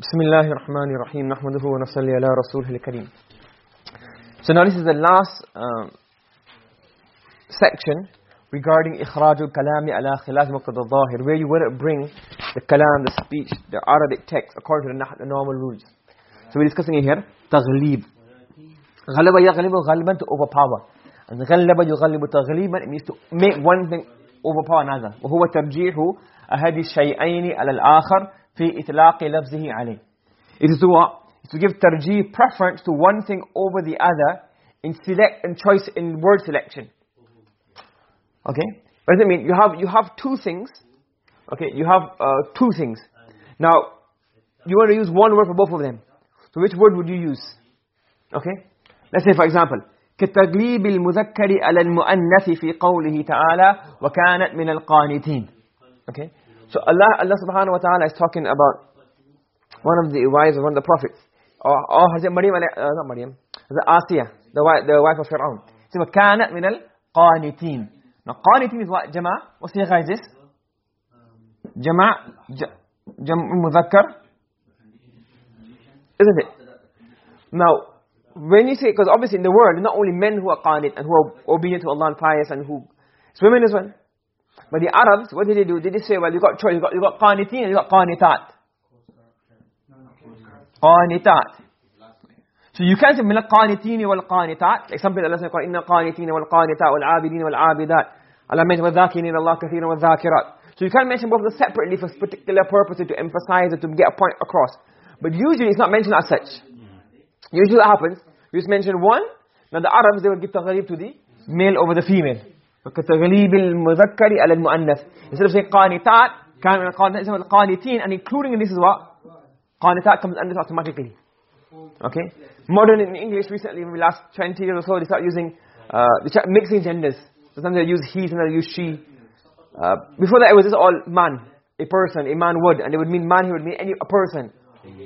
بسم الله الرحمن الرحيم نحمده ونصلي على رسوله الكريم So now this is the last um, section regarding إخراج الكلام على خلاف مقتضى الظاهر where you to bring the kalam, the speech, the Arabic text according to the normal rules. So we're discussing it here تغليب غلب يغلب غلبا to overpower and غلب يغلب تغليبا it means to make one thing overpower another وهو ترجيح أحد الشيئين على الآخر في إطلاق لفظه عليه it is to what? It's to give tarjih preference to one thing over the other in select and choice in word selection okay what does it mean you have you have two things okay you have uh, two things now you want to use one word for both of them so which word would you use okay let's say for example كتغليب المذكر على المؤنث في قوله تعالى وكانت من القانتين okay so Allah Allah subhanahu wa ta'ala is talking about one of the wives of one of the prophets or, or Hazrat Maryam uh, not Maryam Hazrat Asiya the wife, the wife of Fir'aun so كانت من القانتين now qanitin is what jama what sigha is this jama jam mudhakkar isn't it now when you say because obviously in the world not only men who are qanit and who are obedient to Allah and pious and who it's women as well but the arabs what did they do? Did they say well you got choice. You got you got qanitin and you got qanitat. Qanitat. So you can't say min al-qanitin wal-qanitat like some people Allah says inna qanitin wal-qanitat wal-abidin wal-abidat Allah mentioned wa-dhakirin Allah kathiran wa-dhakirat so you can't mention both of them separately for particular purposes to emphasize or to get a point across. But usually it's not mentioned as such. Usually what happens you just mention one now the arabs they will give taghlib to the male over the female كتغليب المذكر على المؤنث instead of saying qanitat كان من القانتات القانتين and including in this is what qanitat comes under automatically okay modern in english recently in the last 20 years or so they start using uh they start mixing genders sometimes they use he sometimes they use she uh, before that it was just all man a person a man would and it would mean man he would mean any a person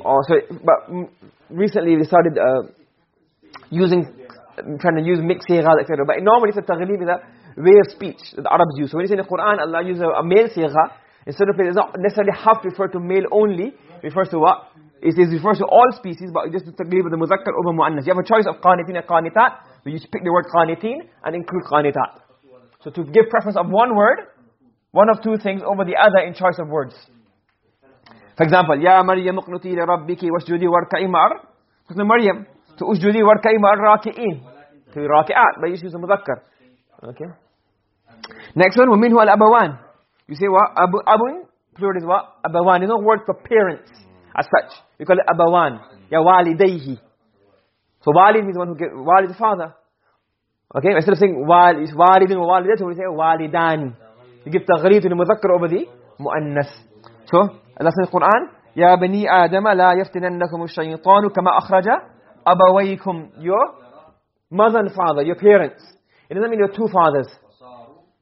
or so but recently they started uh, using trying to use mixed sigha etc but normally it's a taghlib is a way of speech that arabs use. So when you say in the quran allah uses a, male sigha instead of it. Does not necessarily have to refer to male only it refers to what? It is refers to all species but just the taglib the muzakkar over muannas. You have a choice of qanitin and qanitat but you pick the word qanitin and include qanitat. So to give preference of one word one of two things over the other in choice of words. For example ya maryam uqnuti li rabbiki wasjudi warka'i ma'ar. So maryam. To usjudi warka'i ma'ar raki'in. To raki'at but you use the muzakkar. Okay Next one, وَمِنْهُ الْأَبَوَانِ You say what? Abu, abun, plural is what? Abawan. It's not word for parents mm. as such. We call it abawan. Ya walidayhi. So walid means one who gives, walid is father. Okay, instead of saying wal, is walidun wa walidatu, we say walidan. You give taghlib to the mudhakkar over the muannas. So, Allah says in the Quran, Ya bani adama la yaftinannakum ash-shaytanu kama akhraja. Your mother and father, your parents. It doesn't mean your two fathers.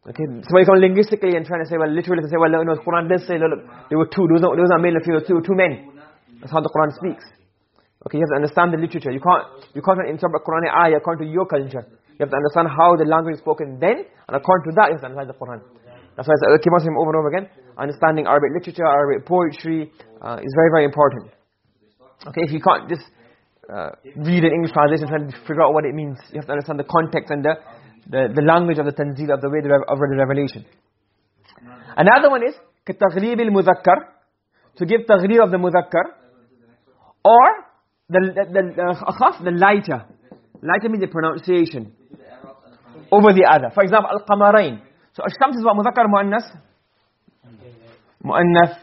Okay, somebody come linguistically and trying to say, well, literally, to say, well, no, the Quran does say, look, there were two, there was, no, there male and female, were two men. That's how the Quran speaks. Okay, you have to understand the literature. You can't, you can't interpret Quran ayah according to your culture. You have to understand how the language is spoken then, and according to that, you have to understand the Quran. That's why I keep on saying over and over again, understanding Arabic literature, Arabic poetry, uh, is very, very important. Okay, if you can't just uh, read an English translation trying to figure out what it means, you have to understand the context and the the the language of the tanzil of the way the of the revelation another one is كتغليب المذكر to give taghlib of the mudhakkar or the the akhaf the lighter lighter means the pronunciation over the other for example al-qamarain so ash-shams is what mudhakkar muannas muannas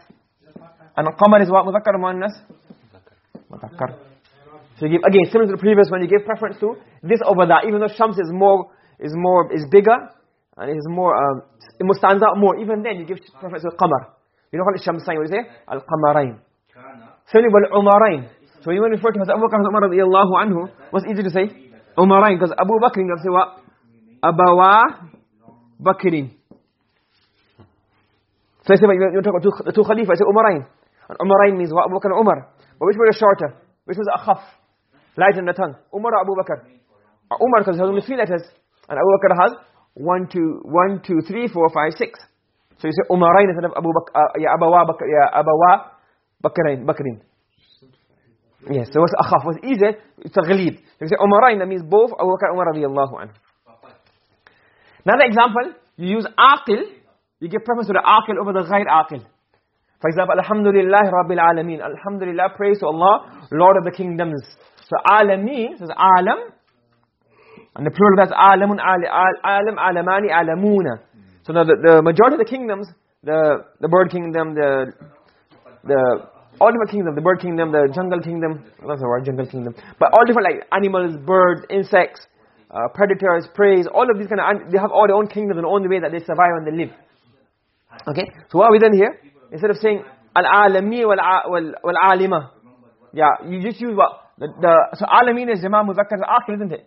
and al-qamar is what mudhakkar muannas mudhakkar so you give again similar to the previous one you give preference to this over that even though shams is more is more is bigger and is more um, it must stand out more. Even then you give preference to qamar you know what is shamsain what is it? Al qamarain similarly wal umarain so when you refer to Abu Bakr Umar radiyallahu anhu what's easy to say? Umarain because Abu Bakr you say what? Abawa bakrin. So I say you talk about two, the two khalifa I say umarain and umarain means what? Abu Bakr Umar. But which one is shorter? Which was akhaf? Light in the tongue. Umar Abu Bakr? Umar because it has only three letters and Abu Bakr has one, two, one, two, three, four, five, six. So you say Umarain instead of Abu Bakr, uh, ya Abawa Bakr, ya Abawa Bakrain, Bakrin. Yes, so what's akhaf? What's easier? Taghlib. You say Umarain, that means both Abu Bakr Umar radiallahu anhu. Another example, you use aqil, you give preference to the aqil over the ghair aqil. For example, Alhamdulillah Rabbil Alameen. Alhamdulillah, praise to Allah, Lord of the kingdoms. So Alameen, says Alam, and the plural of that's Alamun, Alam, Alamani, Alamuna. So now the, the majority of the kingdoms, the, the bird kingdom, the, the all different kingdoms, the bird kingdom, the jungle kingdom, that's the word, jungle kingdom. But all different like animals, birds, insects, uh, predators, prey, all of these kind of, they have all their own kingdoms and own the way that they survive and they live. Okay? So what are we done here? Instead of saying al-alami wal-alima. Yeah, you just use what? The, the, so alamin is jama muzakkar al-aqil, isn't it?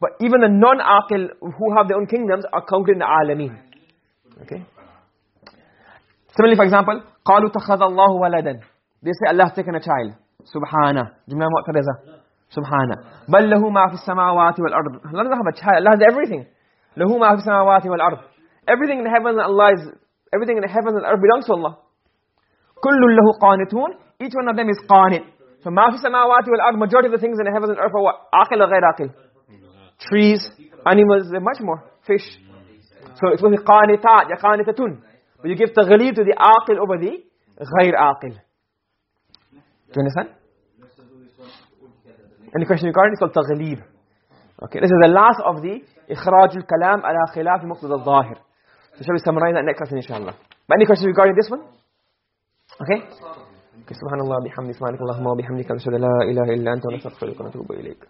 But even the non-aqil who have their own kingdoms are counted in the alamin. Okay? Similarly, for example, قالوا اتخذ الله ولدا they say Allah has taken a child subhana jumla mu'tariza subhana bal lahu ma fi samawati wal ard Allah doesn't have a child Allah has everything lahu ma fi samawati wal ard everything in the heavens and Allah is everything in the heavens and earth belongs to Allah kullu lahu qanitun each one of them is qanit so ma fi samawati wal ard majority of the things in the heavens and earth are what aqil or ghayr aqil trees animals much more fish so it's with qanitat ya qanitatun but you give taghlib to the aqil over the ghayr aqil do you understand? Any question regarding It's called taghlib. Okay, this is the last of the ikhraj al-kalam ala khilaf muqtada al-zahir. So shall we summarize that next lesson inshallah. But any questions regarding this one? Okay? Subhanallah bihamdi subhanakallahumma wa bihamdika nashhadu la ilaha illa anta nastaghfiruka wa natubu ilayk.